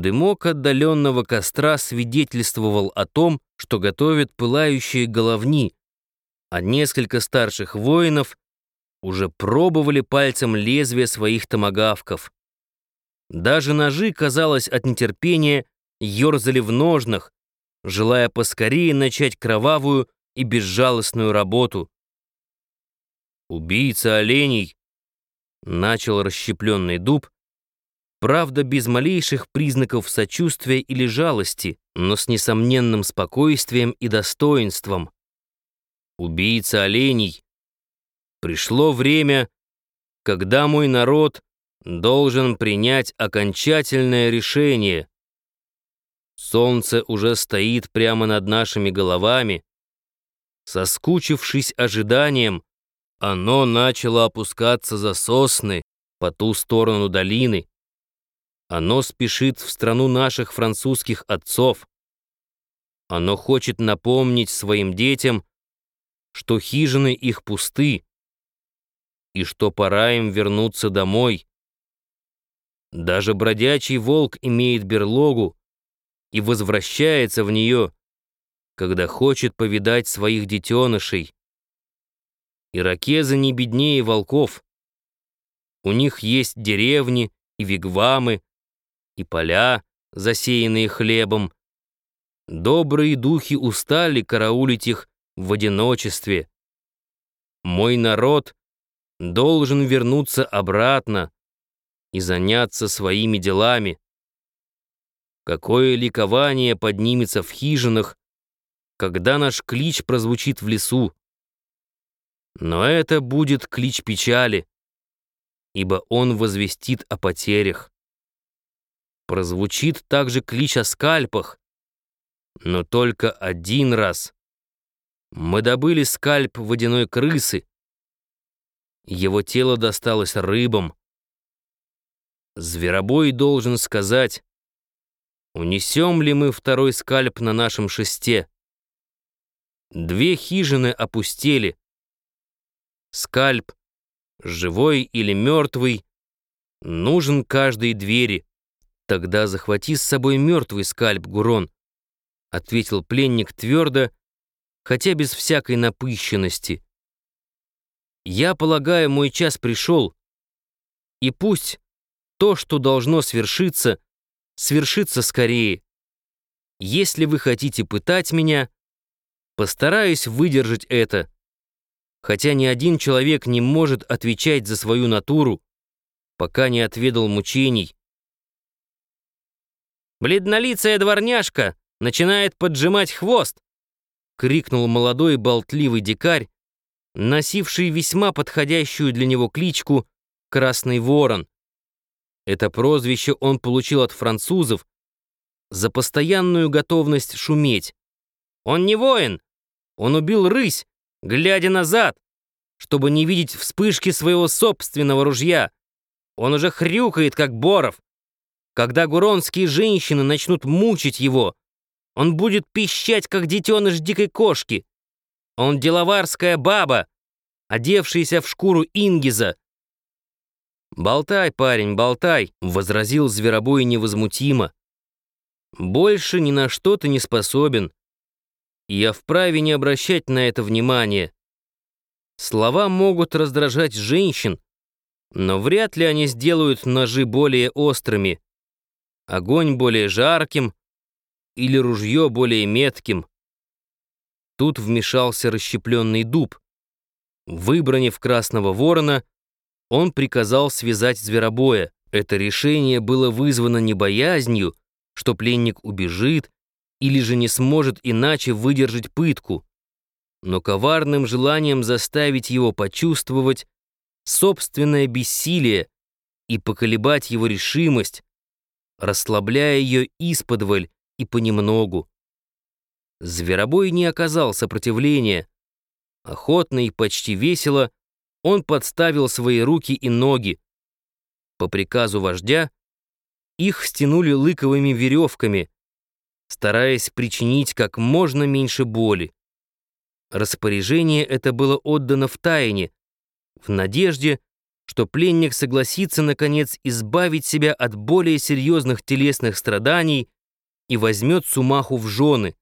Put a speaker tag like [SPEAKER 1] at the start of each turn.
[SPEAKER 1] Дымок отдаленного костра свидетельствовал о том, что готовят пылающие головни, а несколько старших воинов уже пробовали пальцем лезвия своих томагавков. Даже ножи, казалось, от нетерпения ерзали в ножнах, желая поскорее начать кровавую и безжалостную работу. «Убийца оленей!» — начал расщепленный дуб, правда, без малейших признаков сочувствия или жалости, но с несомненным спокойствием и достоинством. Убийца оленей. Пришло время, когда мой народ должен принять окончательное решение. Солнце уже стоит прямо над нашими головами. Соскучившись ожиданием, оно начало опускаться за сосны по ту сторону долины. Оно спешит в страну наших французских отцов. Оно хочет напомнить своим детям, что хижины их пусты и что пора им вернуться домой. Даже бродячий волк имеет берлогу и возвращается в нее, когда хочет повидать своих детенышей. Иракезы не беднее волков. У них есть деревни и вигвамы, и поля, засеянные хлебом. Добрые духи устали караулить их в одиночестве. Мой народ должен вернуться обратно и заняться своими делами. Какое ликование поднимется в хижинах, когда наш клич прозвучит в лесу. Но это будет клич печали, ибо он возвестит о потерях. Прозвучит также клич о скальпах, но только один раз. Мы добыли скальп водяной крысы. Его тело досталось рыбам. Зверобой должен сказать, унесем ли мы второй скальп на нашем шесте. Две хижины опустели. Скальп, живой или мертвый, нужен каждой двери. «Тогда захвати с собой мертвый скальп, Гурон», — ответил пленник твердо, хотя без всякой напыщенности. «Я полагаю, мой час пришел, и пусть то, что должно свершиться, свершится скорее. Если вы хотите пытать меня, постараюсь выдержать это, хотя ни один человек не может отвечать за свою натуру, пока не отведал мучений, Бледнолицая дворняжка начинает поджимать хвост!» — крикнул молодой болтливый дикарь, носивший весьма подходящую для него кличку «Красный ворон». Это прозвище он получил от французов за постоянную готовность шуметь. Он не воин, он убил рысь, глядя назад, чтобы не видеть вспышки своего собственного ружья. Он уже хрюкает, как Боров. Когда гуронские женщины начнут мучить его, он будет пищать, как детеныш дикой кошки. Он деловарская баба, одевшаяся в шкуру ингиза. «Болтай, парень, болтай», — возразил зверобой невозмутимо. «Больше ни на что ты не способен. Я вправе не обращать на это внимания. Слова могут раздражать женщин, но вряд ли они сделают ножи более острыми огонь более жарким или ружье более метким. Тут вмешался расщепленный дуб. Выбранив красного ворона, он приказал связать зверобоя. Это решение было вызвано не боязнью, что пленник убежит или же не сможет иначе выдержать пытку, но коварным желанием заставить его почувствовать собственное бессилие и поколебать его решимость, расслабляя ее исподволь и понемногу. Зверобой не оказал сопротивления. Охотно и почти весело он подставил свои руки и ноги. По приказу вождя их стянули лыковыми веревками, стараясь причинить как можно меньше боли. Распоряжение это было отдано в тайне, в надежде, что пленник согласится, наконец, избавить себя от более серьезных телесных страданий и возьмет Сумаху в жены,